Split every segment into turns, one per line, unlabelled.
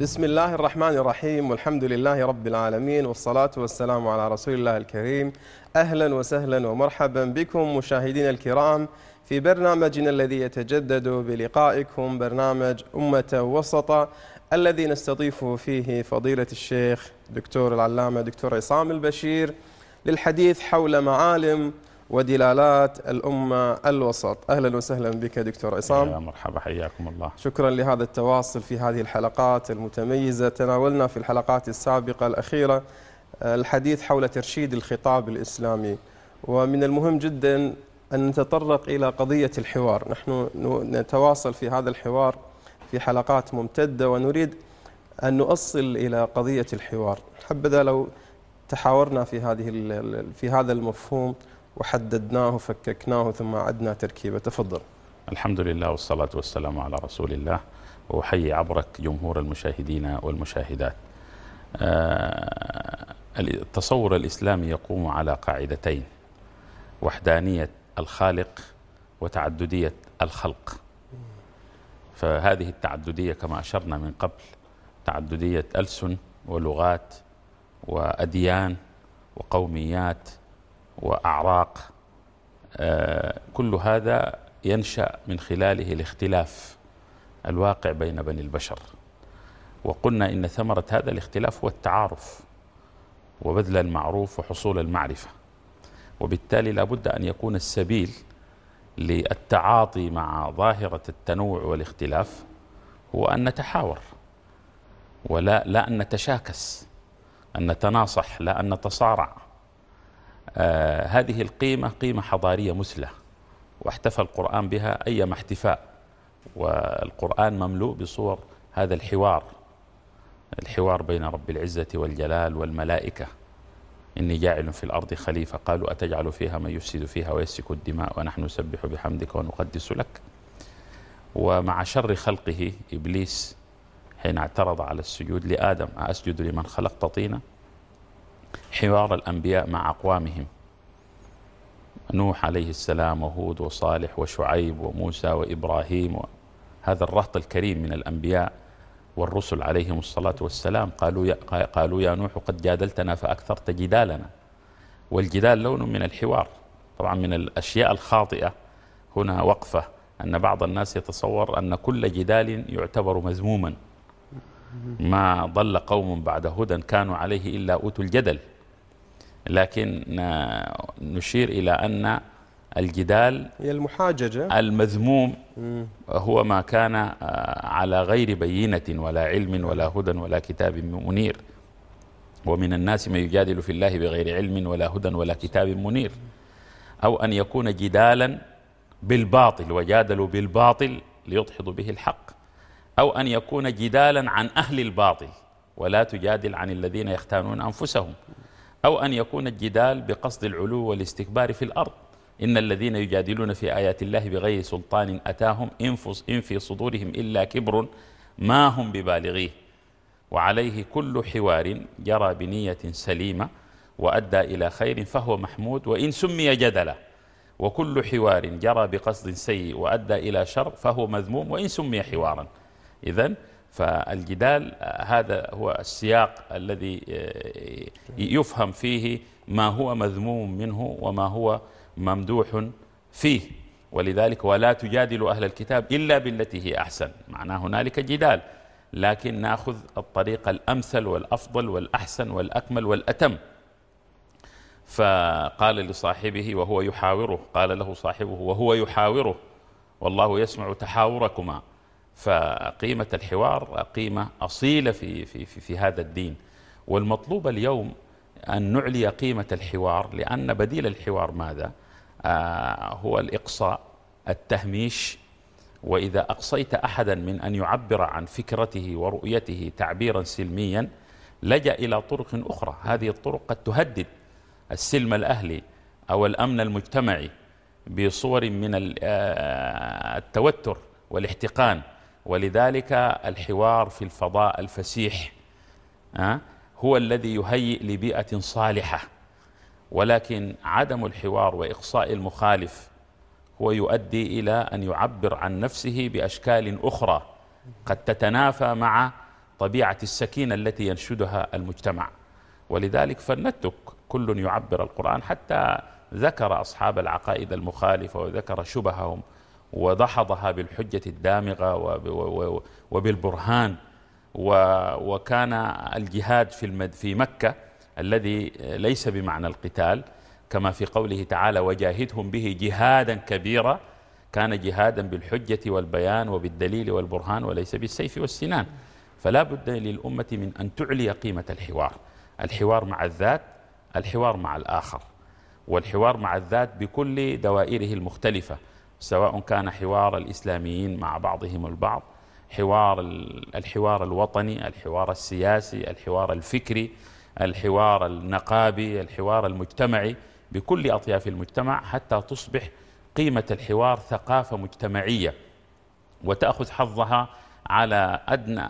بسم الله الرحمن الرحيم والحمد لله رب العالمين والصلاة والسلام على رسول الله الكريم أهلا وسهلا ومرحبا بكم مشاهدينا الكرام في برنامجنا الذي يتجدد بلقائكم برنامج أمة وسطة الذي نستضيف فيه فضيلة الشيخ دكتور العلامة دكتور عصام البشير للحديث حول معالم ودلالات الأمة الوسط. أهلا وسهلا بك دكتور عصام.
يا مرحبا حياكم الله.
شكرا لهذا التواصل في هذه الحلقات المتميزة. تناولنا في الحلقات السابقة الأخيرة الحديث حول ترشيد الخطاب الإسلامي. ومن المهم جدا أن نتطرق إلى قضية الحوار. نحن نتواصل في هذا الحوار في حلقات ممتدة ونريد أن نؤصل إلى قضية الحوار. حبذا لو تحاورنا في هذه في هذا المفهوم وحددناه فككناه ثم عدنا تركيبة. تفضل.
الحمد لله والصلاة والسلام على رسول الله. وأحيي عبرك جمهور المشاهدين والمشاهدات. آه، التصور الإسلامي يقوم على قاعدتين وحدانية الخالق وتعددية الخلق. فهذه التعددية كما أشرنا من قبل تعددية ألسن ولغات وأديان وقوميات وأعراق آه، كل هذا ينشأ من خلاله الاختلاف الواقع بين بني البشر. وقلنا إن ثمرة هذا الاختلاف هو التعارف وبذل المعروف وحصول المعرفة. وبالتالي لابد أن يكون السبيل للتعاطي مع ظاهرة التنوع والاختلاف هو أن نتحاور ولا لا أن نتشاكس أن نتناصح لا أن نتصارع. آه هذه القيمة قيمة حضارية مثلى واحتفى القرآن بها أيما احتفاء والقرآن مملوء بصور هذا الحوار الحوار بين رب العزة والجلال والملائكة. إني جاعل في الأرض خليفة قالوا أتجعل فيها من يفسد فيها ويسفك الدماء ونحن نسبح بحمدك ونقدس لك. ومع شر خلقه إبليس حين اعترض على السجود لآدم أسجد لمن خلقت طينا؟ حوار الأنبياء مع أقوامهم. نوح عليه السلام وهود وصالح وشعيب وموسى وإبراهيم هذا الرهط الكريم من الأنبياء والرسل عليهم الصلاة والسلام قالوا يا, قالوا يا نوح قد جادلتنا فأكثرت جدالنا. والجدال لون من الحوار طبعا من الأشياء الخاطئة. هنا وقفة أن بعض الناس يتصور أن كل جدال يعتبر مذموما. ما ضل قوم بعد هدى كانوا عليه إلا أوتوا الجدل. لكن نشير إلى أن الجدال
هي المحاججة.
المذموم هو ما كان آه، على غير بينة ولا علم ولا هدى ولا كتاب منير. ومن الناس من يجادل في الله بغير علم ولا هدى ولا كتاب منير. أو أن يكون جدالا بالباطل وجادلوا بالباطل ليدحضوا به الحق. أو أن يكون جدالا عن أهل الباطل ولا تجادل عن الذين يختانون أنفسهم. أو أن يكون الجدال بقصد العلو والاستكبار في الأرض. إن الذين يجادلون في آيات الله بغير سلطان أتاهم إن في صدورهم إلا كبر ما هم ببالغيه. وعليه كل حوار جرى بنية سليمة وأدى إلى خير فهو محمود وإن سمي جدلا وكل حوار جرى بقصد سيء وأدى إلى شر فهو مذموم وإن سمي حوارا. إذا فالجدال هذا هو السياق الذي يفهم فيه ما هو مذموم منه وما هو ممدوح فيه. ولذلك ولا تجادل أهل الكتاب إلا بالتي هي أحسن. معناه هنالك جدال لكن ناخذ الطريق الأمثل والأفضل والأحسن والأكمل والأتم. فقال لصاحبه وهو يحاوره قال له صاحبه وهو يحاوره والله يسمع تحاوركما. فقيمة الحوار قيمة أصيلة في, في, في, في هذا الدين. والمطلوب اليوم أن نعلي قيمة الحوار لأن بديل الحوار ماذا؟ آه هو الإقصاء التهميش. وإذا أقصيت أحدا من أن يعبر عن فكرته ورؤيته تعبيرا سلميا لجأ إلى طرق أخرى. هذه الطرق قد تهدد السلم الأهلي أو الأمن المجتمعي بصور من آه، التوتر والاحتقان. ولذلك الحوار في الفضاء الفسيح هو الذي يهيئ لبيئة صالحة. ولكن عدم الحوار وإقصاء المخالف هو يؤدي إلى أن يعبر عن نفسه بأشكال أخرى قد تتنافى مع طبيعة السكينة التي ينشدها المجتمع. ولذلك فلنترك كل يعبر القرآن حتى ذكر أصحاب العقائد المخالفة وذكر شبههم. ودحضها بالحجة الدامغة وبالبرهان وكان الجهاد في في مكة الذي ليس بمعنى القتال كما في قوله تعالى وجاهدهم به جهادا كبيرا كان جهادا بالحجة والبيان وبالدليل والبرهان وليس بالسيف والسنان. فلا بد للأمة من أن تعلي قيمة الحوار. الحوار مع الذات الحوار مع الآخر والحوار مع الذات بكل دوائره المختلفة. سواء كان حوار الإسلاميين مع بعضهم البعض حوار الحوار الوطني الحوار السياسي الحوار الفكري الحوار النقابي الحوار المجتمعي بكل أطياف المجتمع حتى تصبح قيمة الحوار ثقافة مجتمعية. وتأخذ حظها على أدنى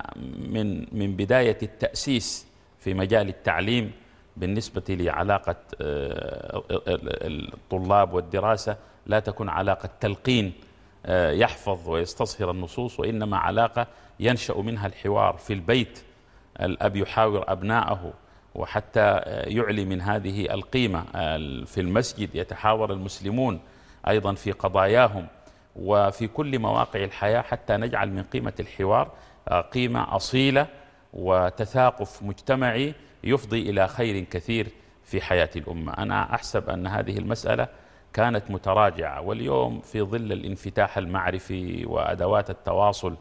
من من بداية التأسيس في مجال التعليم بالنسبة لعلاقة آه، الطلاب والدراسة لا تكون علاقة تلقين آه، يحفظ ويستصهر النصوص وإنما علاقة ينشأ منها الحوار في البيت. الأب يحاور أبناءه وحتى آه، يعلي من هذه القيمة. في المسجد يتحاور المسلمون أيضا في قضاياهم وفي كل مواقع الحياة حتى نجعل من قيمة الحوار قيمة أصيلة وتثاقف مجتمعي يفضي إلى خير كثير في حياة الأمة. أنا أحسب أن هذه المسألة كانت متراجعة. واليوم في ظل الانفتاح المعرفي وأدوات التواصل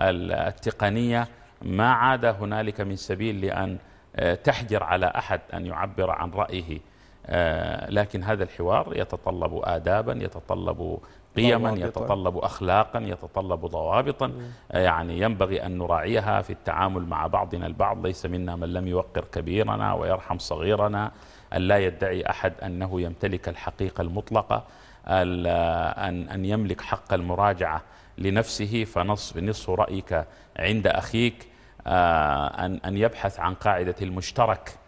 التقنية ما عاد هنالك من سبيل لأن آه، تحجر على أحد أن يعبر عن رأيه. آه، لكن هذا الحوار يتطلب آدابا يتطلب قيما يتطلب أخلاقا يتطلب ضوابطا. يعني ينبغي أن نراعيها في التعامل مع بعضنا البعض. ليس منا من لم يوقر كبيرنا ويرحم صغيرنا. أن لا يدعي أحد أنه يمتلك الحقيقة المطلقة أن أن يملك حق المراجعة لنفسه. فنص نصف رأيك عند أخيك آه، أن أن يبحث عن قاعدة المشترك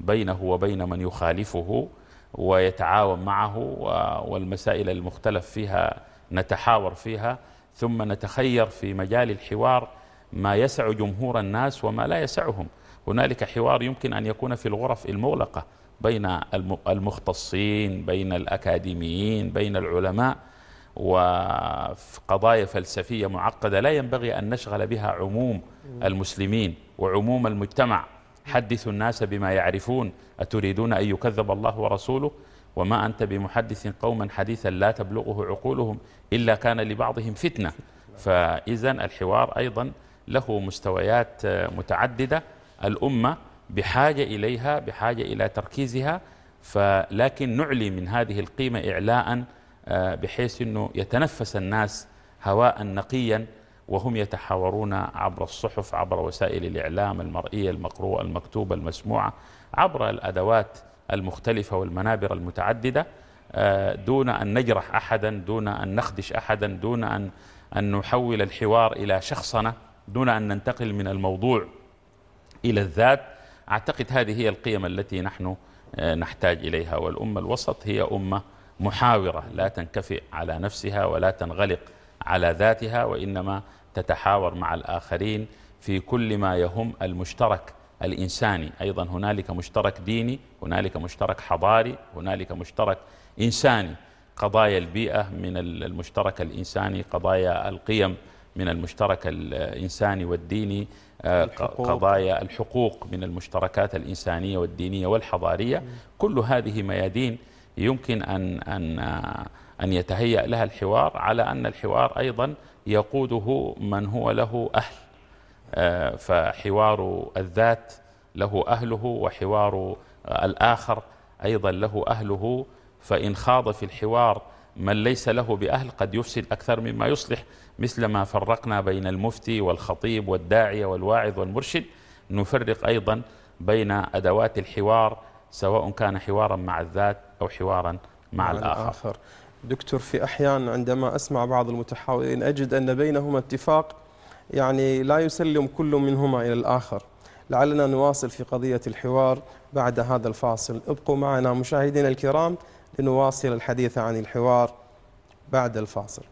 بينه وبين من يخالفه ويتعاون معه والمسائل المختلف فيها نتحاور فيها. ثم نتخير في مجال الحوار ما يسع جمهور الناس وما لا يسعهم. هنالك حوار يمكن أن يكون في الغرف المغلقة. بين المختصين بين الأكاديميين بين العلماء وقضايا فلسفية معقدة لا ينبغي أن نشغل بها عموم المسلمين وعموم المجتمع. حدثوا الناس بما يعرفون. أتريدون أن يكذب الله ورسوله؟ وما أنت بمحدث قوما حديثا لا تبلغه عقولهم إلا كان لبعضهم فتنة. فإذا الحوار أيضا له مستويات متعددة. الأمة بحاجة إليها بحاجة إلى تركيزها فلكن نعلي من هذه القيمة إعلاء آه، بحيث أنه يتنفس الناس هواء نقيا وهم يتحاورون عبر الصحف عبر وسائل الإعلام المرئية المقروءة المكتوبة المسموعة عبر الأدوات المختلفة والمنابر المتعددة آه، دون أن نجرح أحدا دون أن نخدش أحدا دون أن, أن نحول الحوار إلى شخصنة دون أن ننتقل من الموضوع إلى الذات. أعتقد هذه هي القيم التي نحن آه، نحتاج إليها والأمة الوسط هي أمة محاورة لا تنكفئ على نفسها ولا تنغلق على ذاتها وإنما تتحاور مع الآخرين في كل ما يهم المشترك الإنساني. أيضا هنالك مشترك ديني هنالك مشترك حضاري هنالك مشترك إنساني. قضايا البيئة من المشترك الإنساني قضايا القيم من المشترك الإنساني والديني آه، الحقوق. قضايا الحقوق من المشتركات الإنسانية والدينية والحضارية. كل هذه ميادين يمكن أن, أن, أن يتهيأ لها الحوار على أن الحوار أيضا يقوده من هو له أهل. آه، فحوار الذات له أهله وحوار الآخر أيضا له أهله. فإن خاض في الحوار من ليس له بأهل قد يفسد أكثر مما يصلح مثل ما فرقنا بين المفتي والخطيب والداعية والواعظ والمرشد. نفرق أيضا بين أدوات الحوار سواء كان حوارا مع الذات أو حوارا مع, مع الآخر. الآخر.
دكتور في أحيان عندما أسمع بعض المتحاورين أجد أن بينهما اتفاق يعني لا يسلم كل منهما إلى الآخر. لعلنا نواصل في قضية الحوار بعد هذا الفاصل. ابقوا معنا مشاهدينا الكرام. لنواصل الحديث عن الحوار بعد الفاصل.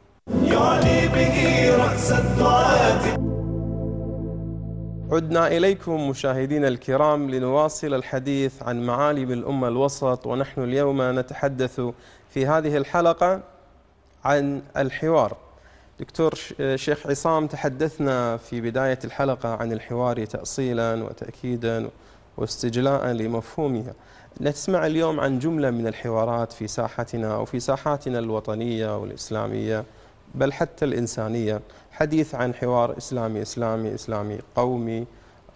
يعني به رأس الدعاة عدنا إليكم مشاهدينا الكرام لنواصل الحديث عن معالم الأمة الوسط ونحن اليوم نتحدث في هذه الحلقة عن الحوار. دكتور شيخ عصام تحدثنا في بداية الحلقة عن الحوار تأصيلا وتأكيدا واستجلاء لمفهومها. نسمع اليوم عن جملة من الحوارات في ساحتنا أو في ساحاتنا الوطنية والإسلامية بل حتى الإنسانية. حديث عن حوار إسلامي إسلامي إسلامي قومي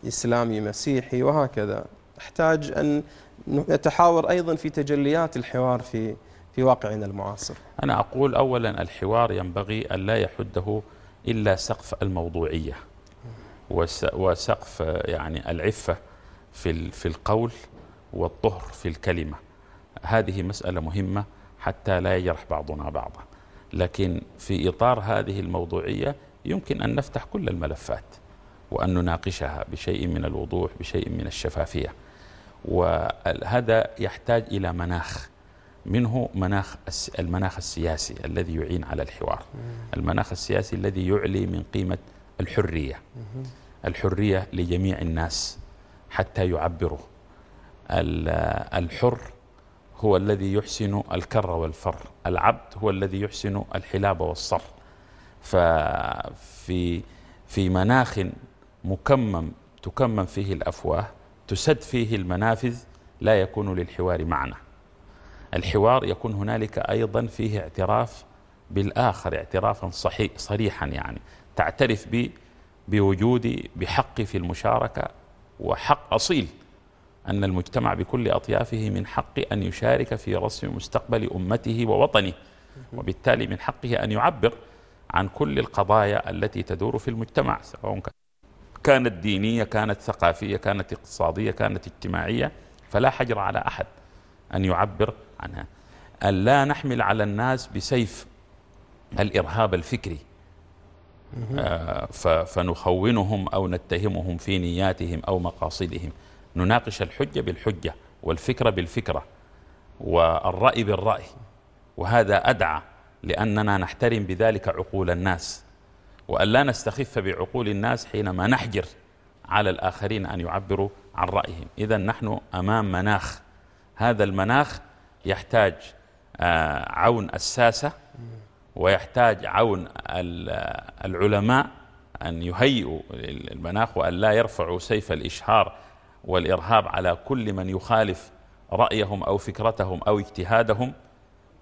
إسلامي مسيحي وهكذا. نحتاج أن نتحاور أيضا في تجليات الحوار في في واقعنا المعاصر.
أنا أقول أولا الحوار ينبغي أن لا يحده إلا سقف الموضوعية وسقف يعني العفة في في القول والطهر في الكلمة. هذه مسألة مهمة حتى لا يجرح بعضنا بعضا. لكن في إطار هذه الموضوعية يمكن أن نفتح كل الملفات وأن نناقشها بشيء من الوضوح بشيء من الشفافية. وهذا يحتاج إلى مناخ. منه مناخ المناخ السياسي الذي يعين على الحوار. المناخ السياسي الذي يعلي من قيمة الحرية. الحرية لجميع الناس حتى يعبروا. الحر هو الذي يحسن الكر والفر. العبد هو الذي يحسن الحلاب والصر. ففي في مناخ مكمم تكمم فيه الأفواه تسد فيه المنافذ لا يكون للحوار معنى. الحوار يكون هنالك أيضا فيه اعتراف بالآخر اعترافا صحيح صريحا يعني. تعترف بوجودي بحقي في المشاركة وحق أصيل. أن المجتمع بكل أطيافه من حق أن يشارك في رسم مستقبل أمته ووطنه وبالتالي من حقه أن يعبر عن كل القضايا التي تدور في المجتمع سواء كانت دينية كانت ثقافية كانت اقتصادية كانت اجتماعية فلا حجر على أحد أن يعبر عنها. أن لا نحمل على الناس بسيف الإرهاب الفكري. آه فنخونهم أو نتهمهم في نياتهم أو مقاصدهم. نناقش الحجة بالحجة والفكرة بالفكرة والرأي بالرأي. وهذا أدعى لأننا نحترم بذلك عقول الناس وأن لا نستخف بعقول الناس حينما نحجر على الآخرين أن يعبروا عن رأيهم. إذا نحن أمام مناخ. هذا المناخ يحتاج آه، عون الساسة ويحتاج عون العلماء أن يهيئوا المناخ وأن لا يرفعوا سيف الإشهار والإرهاب على كل من يخالف رأيهم أو فكرتهم أو اجتهادهم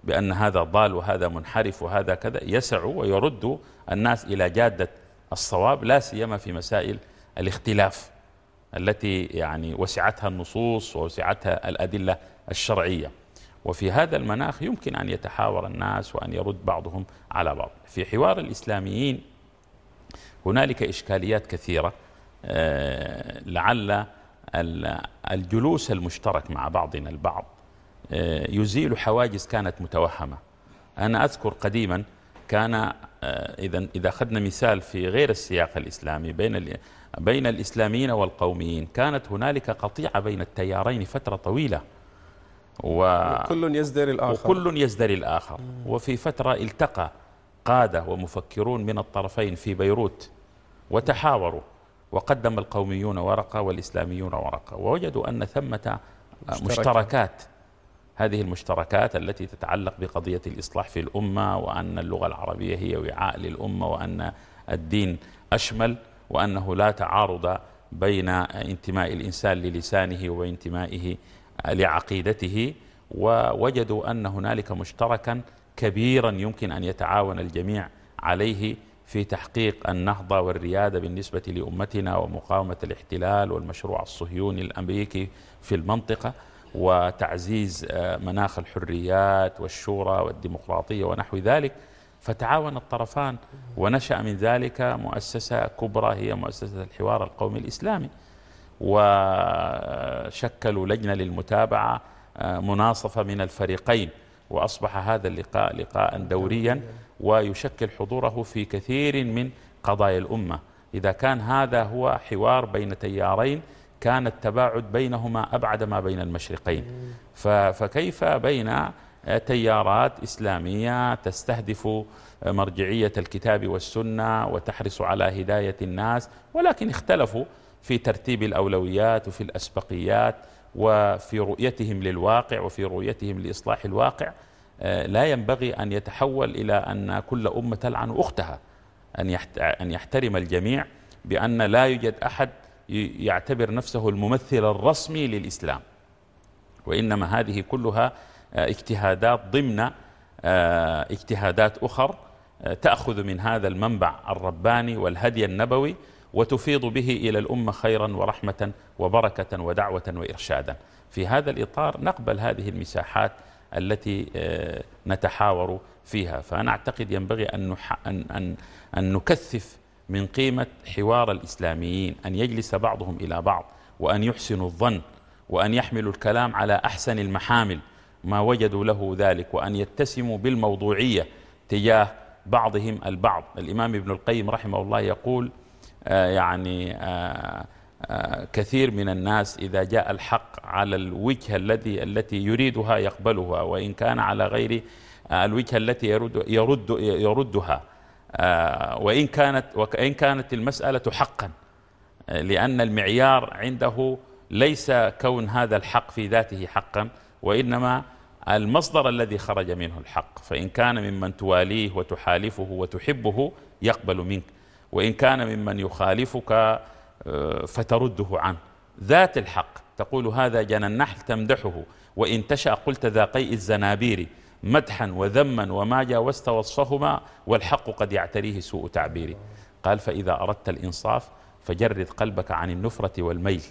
بأن هذا ضال وهذا منحرف وهذا كذا يسع ويرد الناس إلى جادة الصواب لا سيما في مسائل الاختلاف التي يعني وسعتها النصوص ووسعتها الأدلة الشرعية. وفي هذا المناخ يمكن أن يتحاور الناس وأن يرد بعضهم على بعض. في حوار الإسلاميين هنالك إشكاليات كثيرة آه، لعل الجلوس المشترك مع بعضنا البعض. آه، يزيل حواجز كانت متوهمة. أنا أذكر قديما كان آه، إذا إذا أخذنا مثال في غير السياق الإسلامي بين بين الإسلاميين والقوميين كانت هنالك قطيعة بين التيارين فترة طويلة.
وكل يزدري الآخر.
وكل يزدري الآخر. وفي فترة التقى قادة ومفكرون من الطرفين في بيروت وتحاوروا. وقدم القوميون ورقة والإسلاميون ورقة. ووجدوا أن ثمة مشتركات هذه المشتركات التي تتعلق بقضية الإصلاح في الأمة وأن اللغة العربية هي وعاء للأمة وأن الدين أشمل وأنه لا تعارض بين انتماء الإنسان للسانه وانتمائه لعقيدته. ووجدوا أن هنالك مشتركا كبيرا يمكن أن يتعاون الجميع عليه. في تحقيق النهضة والريادة بالنسبة لأمتنا ومقاومة الاحتلال والمشروع الصهيوني الأمريكي في المنطقة وتعزيز آه، مناخ الحريات والشورى والديمقراطية ونحو ذلك. فتعاون الطرفان ونشأ من ذلك مؤسسة كبرى هي مؤسسة الحوار القومي الإسلامي. وشكلوا لجنة للمتابعة آه، مناصفة من الفريقين. وأصبح هذا اللقاء لقاء دوريا. ويشكل حضوره في كثير من قضايا الأمة. إذا كان هذا هو حوار بين تيارين كان التباعد بينهما أبعد ما بين المشرقين. فكيف بين تيارات إسلامية تستهدف مرجعية الكتاب والسنة وتحرص على هداية الناس؟ ولكن اختلفوا في ترتيب الأولويات وفي الأسبقيات وفي رؤيتهم للواقع وفي رؤيتهم لإصلاح الواقع. لا ينبغي أن يتحول إلى أن كل أمة تلعن أختها أن يحترم الجميع بأن لا يوجد أحد يعتبر نفسه الممثل الرسمي للإسلام. وإنما هذه كلها آه، اجتهادات ضمن آه، اجتهادات أخر تأخذ من هذا المنبع الرباني والهدي النبوي وتفيض به إلى الأمة خيرا ورحمة وبركة ودعوة وإرشادا. في هذا الإطار نقبل هذه المساحات التي آه، نتحاور فيها. فأنا أعتقد ينبغي أن, أن, أن, أن نكثف من قيمة حوار الإسلاميين أن يجلس بعضهم إلى بعض وأن يحسنوا الظن وأن يحملوا الكلام على أحسن المحامل ما وجدوا له ذلك وأن يتسموا بالموضوعية تجاه بعضهم البعض. الإمام ابن القيم رحمه الله يقول آه، يعني آه، كثير من الناس إذا جاء الحق على الوجه الذي التي يريدها يقبلها وإن كان على غير الوجهة التي يرد يرد يردها. وإن كانت وإن كانت المسألة حقا لأن المعيار عنده ليس كون هذا الحق في ذاته حقا وإنما المصدر الذي خرج منه الحق. فإن كان ممن تواليه وتحالفه وتحبه يقبل منك وإن كان ممن يخالفك آه، فترده عنه. ذات الحق تقول هذا جنى النحل تمدحه وإن تشأ قلت ذا قيء الزنابير مدحا وذما وما جاوزت وصفهما والحق قد يعتريه سوء تعبيري. قال فإذا أردت الإنصاف فجرد قلبك عن النفرة والميل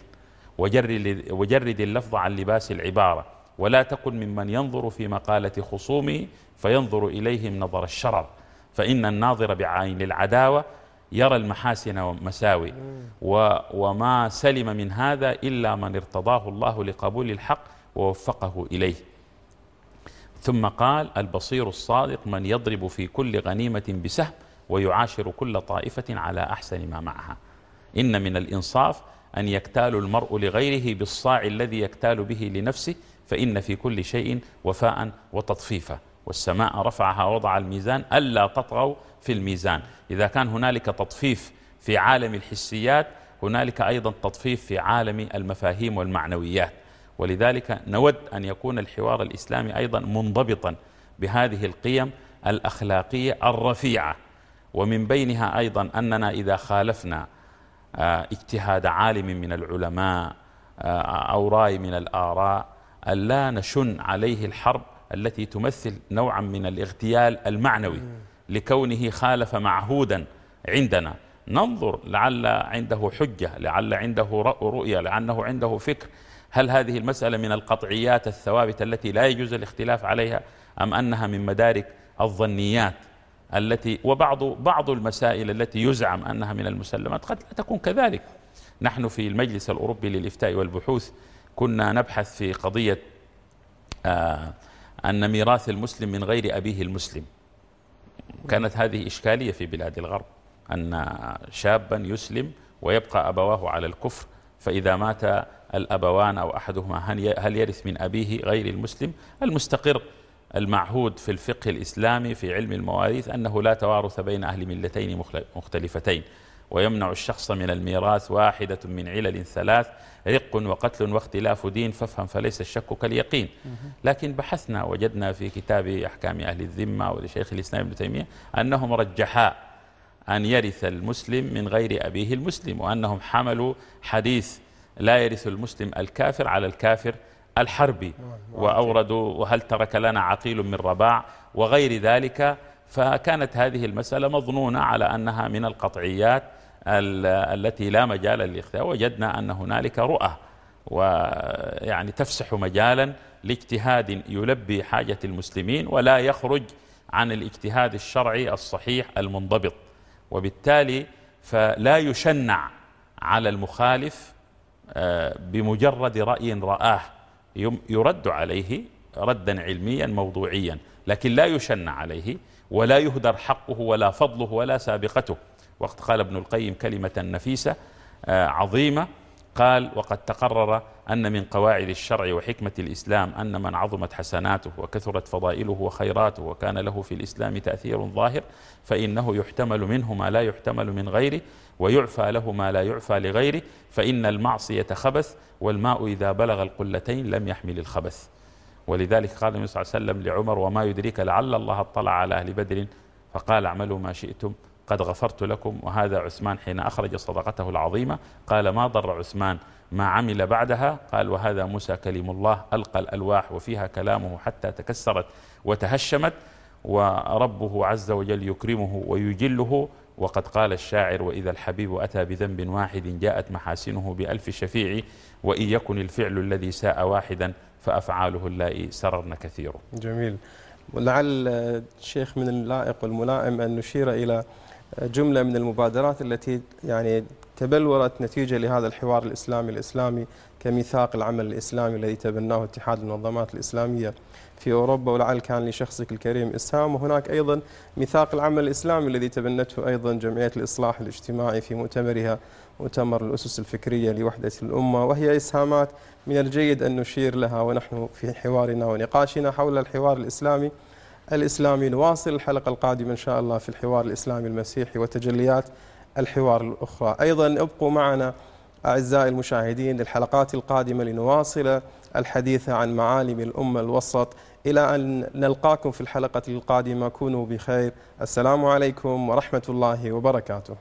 وجرد, وجرد اللفظ عن لباس العبارة ولا تكن ممن ينظر في مقالة خصومه فينظر إليهم نظر الشرر فإن الناظر بعين العداوة يرى المحاسن والمساوي وما سلم من هذا إلا من ارتضاه الله لقبول الحق ووفقه إليه. ثم قال البصير الصادق من يضرب في كل غنيمة بسهم ويعاشر كل طائفة على أحسن ما معها. إن من الإنصاف أن يكتال المرء لغيره بالصاع الذي يكتال به لنفسه فإن في كل شيء وفاء وتطفيفا. والسماء رفعها وضع الميزان ألا تطغوا في الميزان. إذا كان هنالك تطفيف في عالم الحسيات هنالك أيضا تطفيف في عالم المفاهيم والمعنويات. ولذلك نود أن يكون الحوار الإسلامي أيضا منضبطا بهذه القيم الأخلاقية الرفيعة. ومن بينها أيضا أننا إذا خالفنا آه، اجتهاد عالم من العلماء آه، أو راي من الآراء ألا نشن عليه الحرب التي تمثل نوعا من الاغتيال المعنوي لكونه خالف معهودا عندنا. ننظر لعل عنده حجة لعل عنده رؤية لعله عنده فكر. هل هذه المسألة من القطعيات الثوابت التي لا يجوز الاختلاف عليها أم أنها من مدارك الظنيات التي وبعض بعض المسائل التي يزعم أنها من المسلمات؟ قد لا تكون كذلك. نحن في المجلس الأوروبي للإفتاء والبحوث كنا نبحث في قضية آه أن ميراث المسلم من غير أبيه المسلم. كانت هذه إشكالية في بلاد الغرب أن شابا يسلم ويبقى أبواه على الكفر فإذا مات الأبوان أو أحدهما هل يرث من أبيه غير المسلم؟ المستقر المعهود في الفقه الإسلامي في علم المواريث أنه لا توارث بين أهل ملتين مختلفتين. ويمنع الشخص من الميراث واحدة من علل ثلاث رق وقتل واختلاف دين فافهم فليس الشك كاليقين. لكن بحثنا وجدنا في كتاب أحكام أهل الذمة ولشيخ الإسلام ابن تيمية أنهم رجحا أن يرث المسلم من غير أبيه المسلم وأنهم حملوا حديث لا يرث المسلم الكافر على الكافر الحربي. وأوردوا وهل ترك لنا عقيل من رباع؟ وغير ذلك فكانت هذه المسألة مظنونة على أنها من القطعيات التي لا مجال للاختيار. وجدنا أن هنالك رؤى ويعني تفسح مجالا لاجتهاد يلبي حاجة المسلمين ولا يخرج عن الاجتهاد الشرعي الصحيح المنضبط. وبالتالي فلا يشنع على المخالف آه، بمجرد رأي رآه يرد عليه ردا علميا موضوعيا لكن لا يشنع عليه. ولا يهدر حقه ولا فضله ولا سابقته. وقد قال ابن القيم كلمة نفيسة آه، عظيمة. قال وقد تقرر أن من قواعد الشرع وحكمة الإسلام أن من عظمت حسناته وكثرت فضائله وخيراته وكان له في الإسلام تأثير ظاهر فإنه يحتمل منه ما لا يحتمل من غيره ويعفى له ما لا يعفى لغيره فإن المعصية خبث والماء إذا بلغ القلتين لم يحمل الخبث. ولذلك قال النبي صلى الله عليه وسلم لعمر وما يدريك لعل الله اطلع على أهل بدر. فقال اعملوا ما شئتم قد غفرت لكم وهذا عثمان حين أخرج صدقته العظيمة. قال ما ضر عثمان ما عمل بعدها. قال وهذا موسى كلم الله ألقى الألواح وفيها كلامه حتى تكسرت وتهشمت وربه عز وجل يكرمه ويجله. وقد قال الشاعر وإذا الحبيب أتى بذنب واحد جاءت محاسنه بألف شفيع وإن يكن الفعل الذي ساء واحدا فأفعاله اللائي سررن كثير
جميل. ولعل الشيخ من اللائق والملائم أن نشير إلى جملة من المبادرات التي يعني تبلورت نتيجة لهذا الحوار الإسلامي الإسلامي كميثاق العمل الإسلامي الذي تبناه اتحاد المنظمات الإسلامية. في أوروبا ولعل كان لشخصك الكريم إسهام. وهناك أيضا ميثاق العمل الإسلامي الذي تبنته أيضا جمعية الإصلاح الاجتماعي في مؤتمرها مؤتمر الأسس الفكرية لوحدة الأمة. وهي إسهامات من الجيد أن نشير لها ونحن في حوارنا ونقاشنا حول الحوار الإسلامي الإسلامي نواصل الحلقة القادمة إن شاء الله في الحوار الإسلامي المسيحي وتجليات الحوار الأخرى. أيضا ابقوا معنا أعزائي المشاهدين للحلقات القادمة لنواصل الحديث عن معالم الأمة الوسط. إلى أن نلقاكم في الحلقة القادمة كونوا بخير. السلام عليكم ورحمة الله وبركاته.